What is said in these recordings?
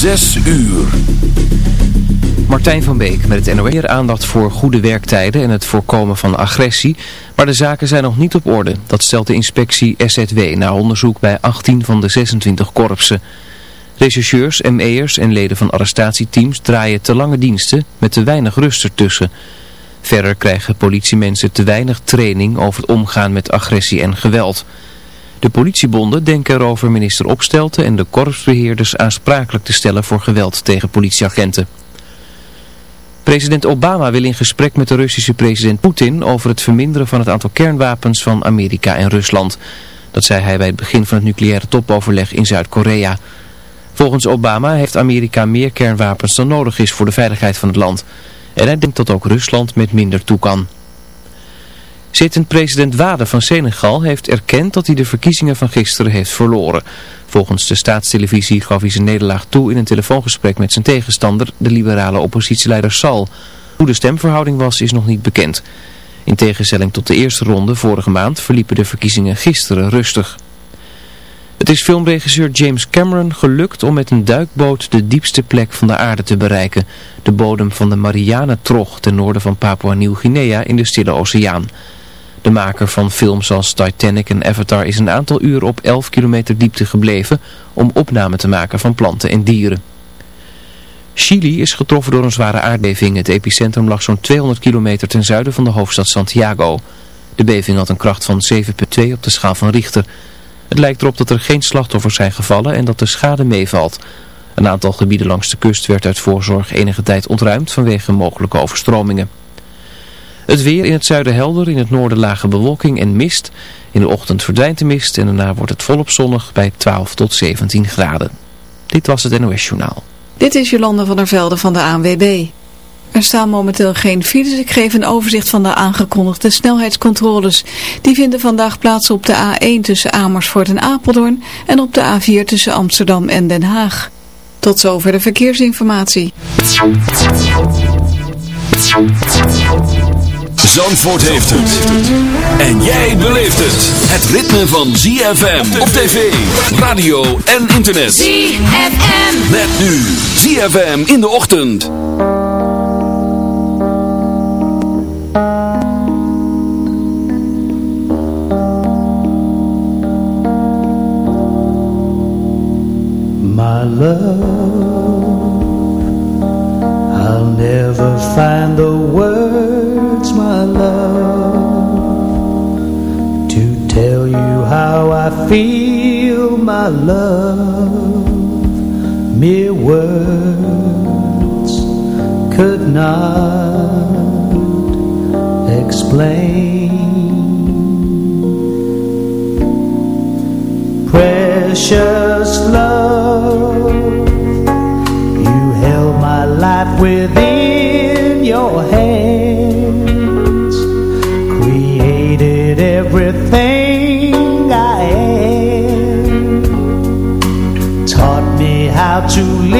Zes uur. Martijn van Beek met het NOR aandacht voor goede werktijden en het voorkomen van agressie, maar de zaken zijn nog niet op orde. Dat stelt de inspectie SZW na onderzoek bij 18 van de 26 korpsen. Rechercheurs, ME'ers en leden van arrestatieteams draaien te lange diensten met te weinig rust ertussen. Verder krijgen politiemensen te weinig training over het omgaan met agressie en geweld. De politiebonden denken erover minister Opstelten en de korpsbeheerders aansprakelijk te stellen voor geweld tegen politieagenten. President Obama wil in gesprek met de Russische president Poetin over het verminderen van het aantal kernwapens van Amerika en Rusland. Dat zei hij bij het begin van het nucleaire topoverleg in Zuid-Korea. Volgens Obama heeft Amerika meer kernwapens dan nodig is voor de veiligheid van het land. En hij denkt dat ook Rusland met minder toe kan. Zittend president Wade van Senegal heeft erkend dat hij de verkiezingen van gisteren heeft verloren. Volgens de staatstelevisie gaf hij zijn nederlaag toe in een telefoongesprek met zijn tegenstander, de liberale oppositieleider Sal. Hoe de stemverhouding was is nog niet bekend. In tegenstelling tot de eerste ronde vorige maand verliepen de verkiezingen gisteren rustig. Het is filmregisseur James Cameron gelukt om met een duikboot de diepste plek van de aarde te bereiken. De bodem van de Marianentrog ten noorden van Papua Nieuw-Guinea in de Stille Oceaan. De maker van films als Titanic en Avatar is een aantal uur op 11 kilometer diepte gebleven om opname te maken van planten en dieren. Chili is getroffen door een zware aardbeving. Het epicentrum lag zo'n 200 kilometer ten zuiden van de hoofdstad Santiago. De beving had een kracht van 7,2 op de schaal van Richter. Het lijkt erop dat er geen slachtoffers zijn gevallen en dat de schade meevalt. Een aantal gebieden langs de kust werd uit voorzorg enige tijd ontruimd vanwege mogelijke overstromingen. Het weer in het zuiden helder, in het noorden lage bewolking en mist. In de ochtend verdwijnt de mist en daarna wordt het volop zonnig bij 12 tot 17 graden. Dit was het NOS Journaal. Dit is Jolande van der Velde van de ANWB. Er staan momenteel geen files. Ik geef een overzicht van de aangekondigde snelheidscontroles. Die vinden vandaag plaats op de A1 tussen Amersfoort en Apeldoorn en op de A4 tussen Amsterdam en Den Haag. Tot zover de verkeersinformatie. Zandvoort heeft het. En jij beleeft het. Het ritme van ZFM op tv, radio en internet. ZFM. Met nu ZFM in de ochtend. My love, I'll never find the words, my love, to tell you how I feel, my love. Mere words could not explain. Precious love, you held my life within your hands, everything I am, taught me how to live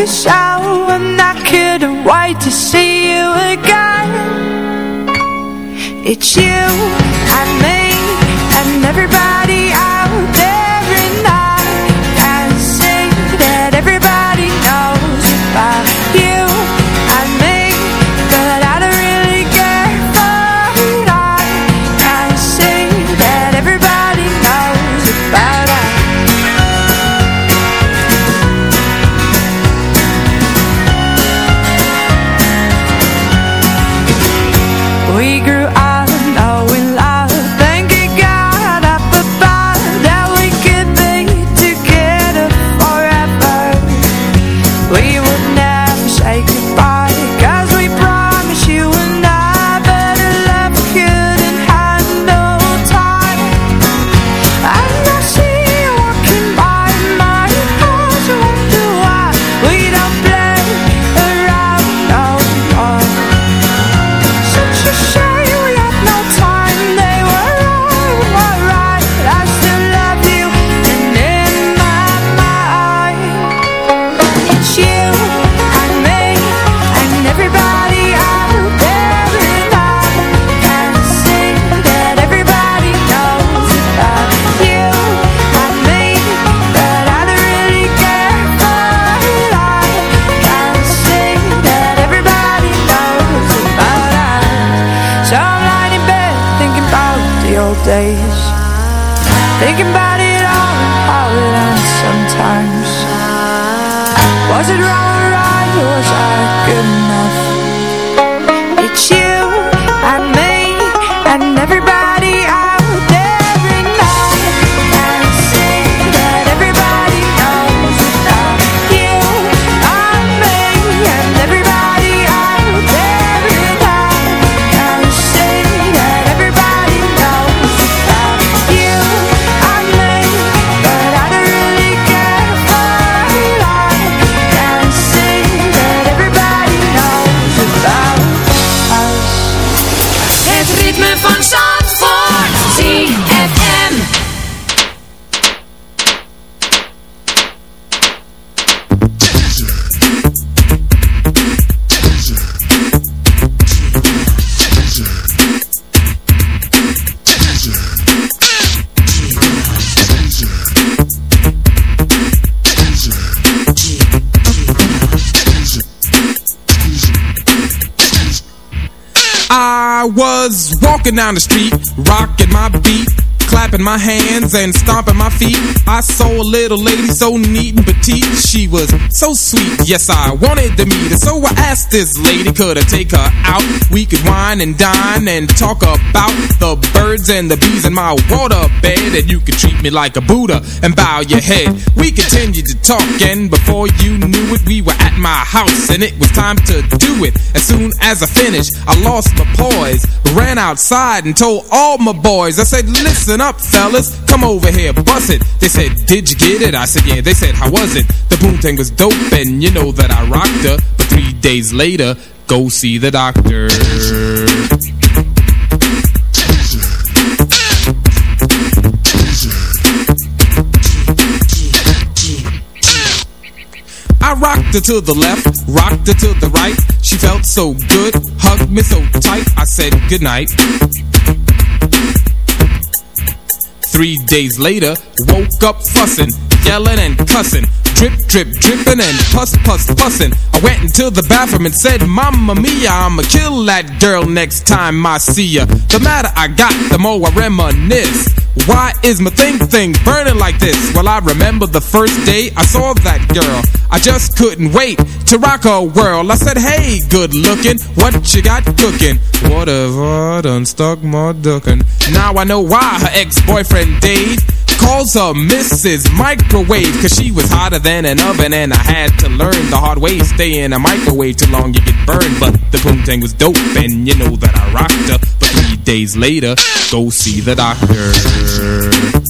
guess I couldn't wait to see you again. It's you and me and everybody. Was walking down the street, rocking my beat clapping my hands and stomping my feet. I saw a little lady so neat and petite. She was so sweet. Yes, I wanted to meet her. So I asked this lady, could I take her out? We could wine and dine and talk about the birds and the bees in my water bed. And you could treat me like a Buddha and bow your head. We continued to talk, and before you knew it, we were at my house, and it was time to do it. As soon as I finished, I lost my poise, ran outside and told all my boys. I said, listen up, fellas, come over here, bust it. They said, did you get it? I said, yeah. They said, how was it? The thing was dope, and you know that I rocked her. But three days later, go see the doctor. Rocked her to the left, rocked her to the right. She felt so good, hugged me so tight. I said goodnight. Three days later, woke up fussing, yelling and cussing. Drip, drip, dripping and puss, puss, pussin'. I went into the bathroom and said, Mamma mia, I'ma kill that girl next time I see ya. The madder I got, the more I reminisce. Why is my thing thing burning like this? Well, I remember the first day I saw that girl. I just couldn't wait to rock her world. I said, hey, good looking, what you got cooking? Whatever, done stuck my duckin'. Now I know why her ex-boyfriend Dave calls her Mrs. Microwave Cause she was hotter than an oven and I had to learn the hard way Stay in a microwave too long you get burned But the poontang was dope and you know that I rocked her But three days later, go see the doctor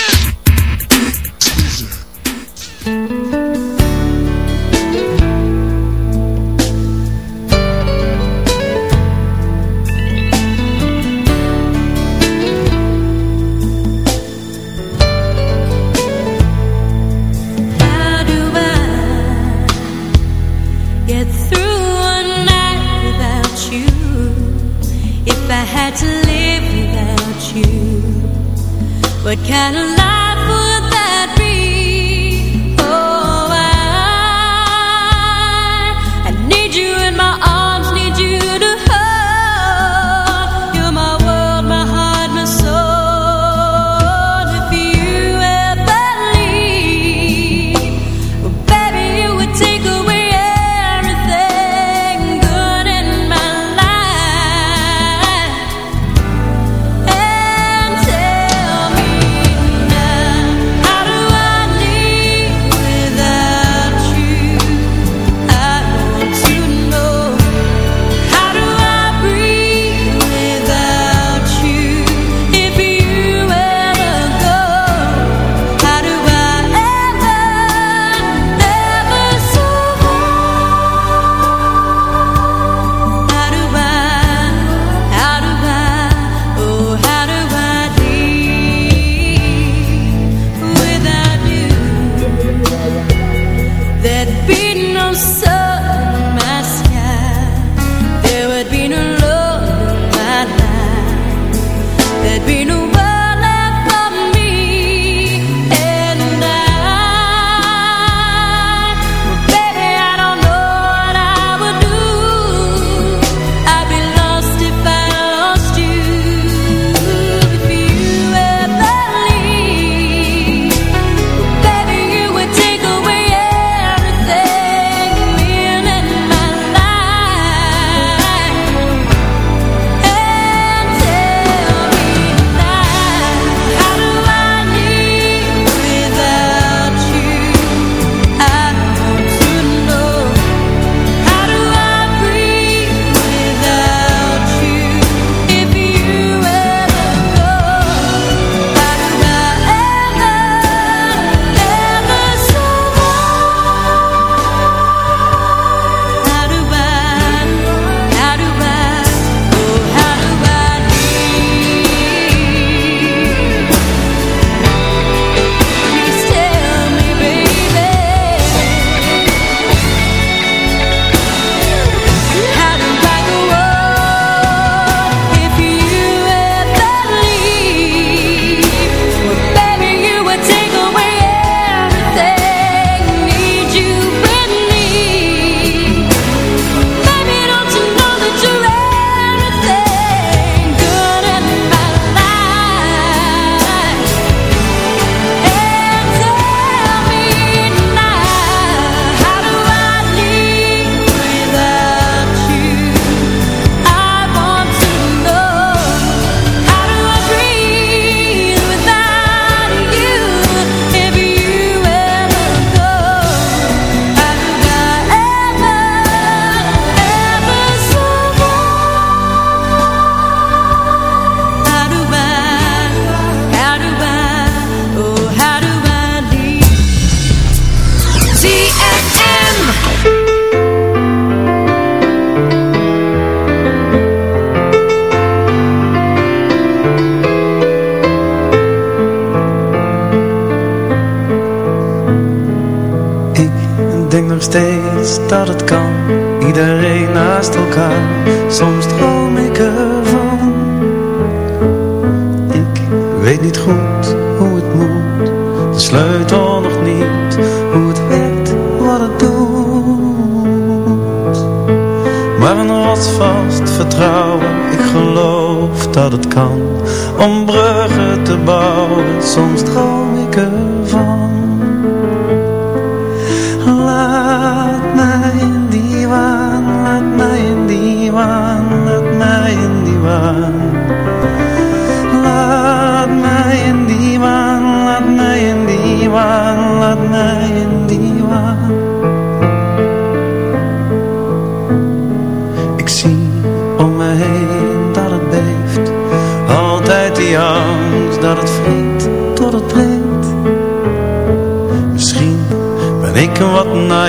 and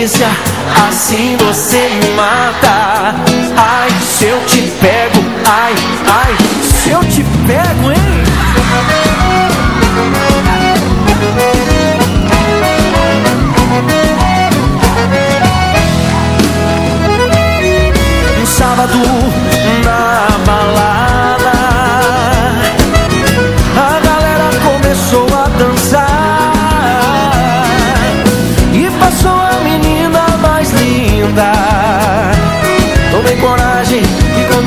polícia, assim você me mata. Ai, se eu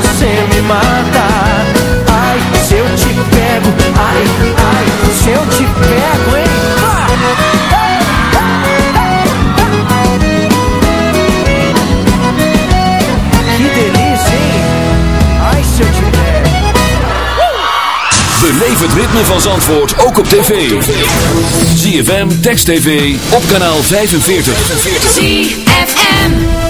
você me mata Ai, se eu te pego Ai, ai, se eu te pego, hein Que delícia, hein Ai, se eu te pego Beleef het ritme van Zandvoort ook op tv. ZFM, Text TV, op kanaal 45. 45.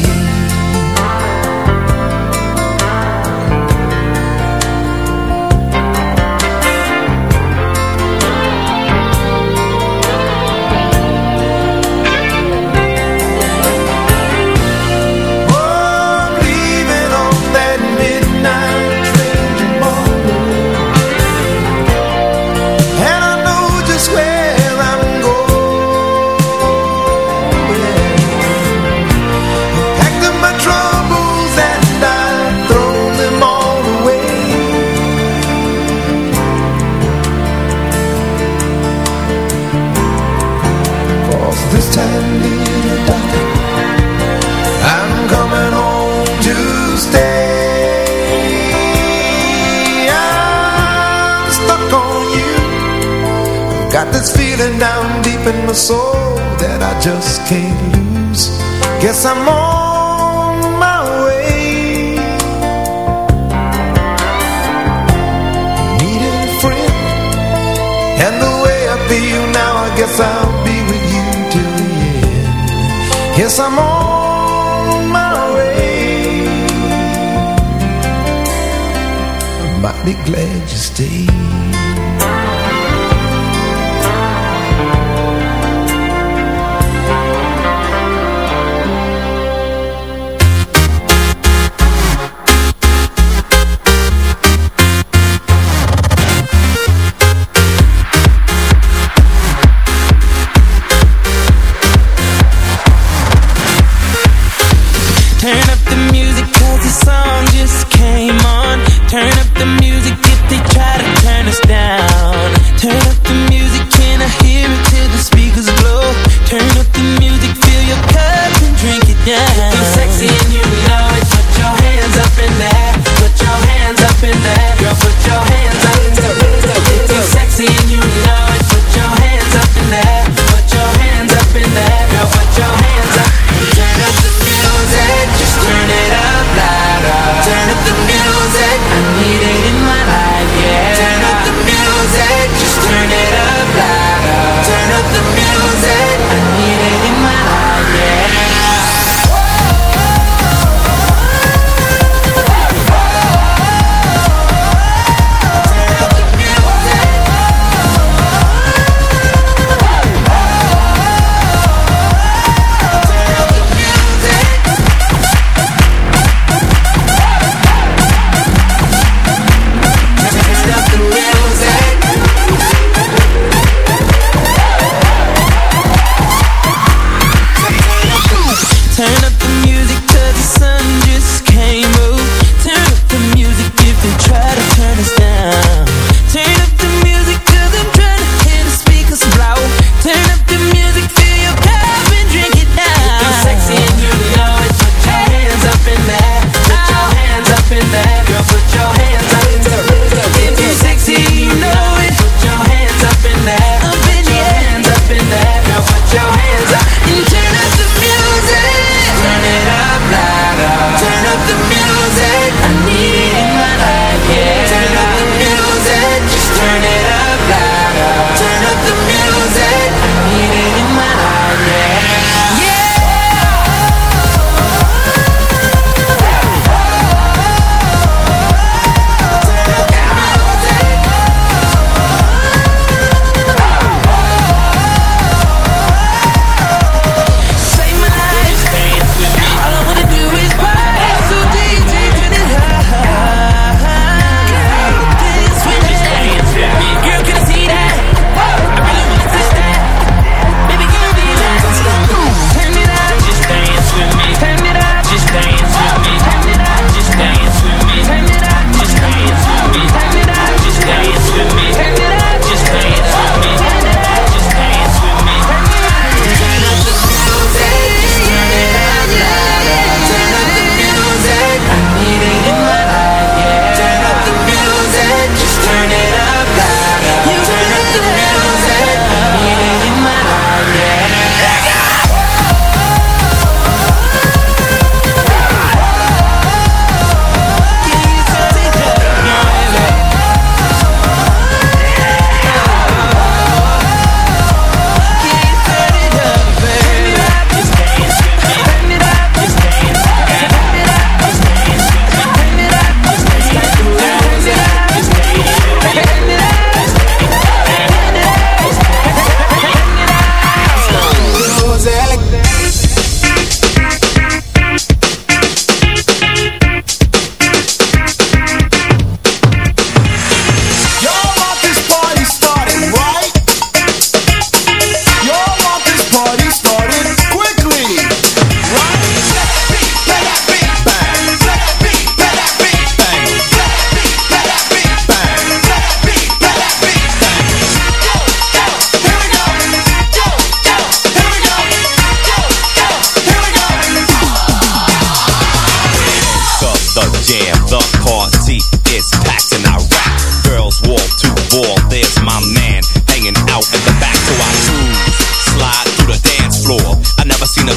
Guess I'm on my way. Needing a friend, and the way I feel now, I guess I'll be with you till the end. Yes, I'm on my way. Mighty glad you stayed.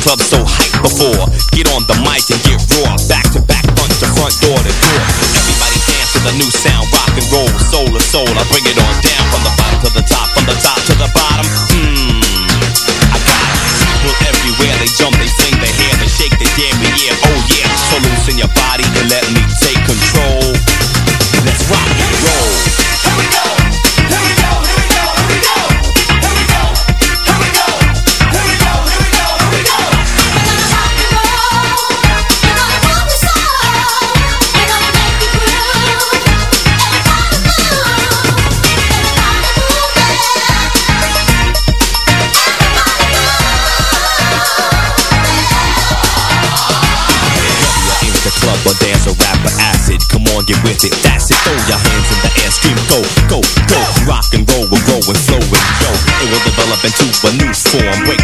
club so hype before. Get on the mic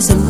This a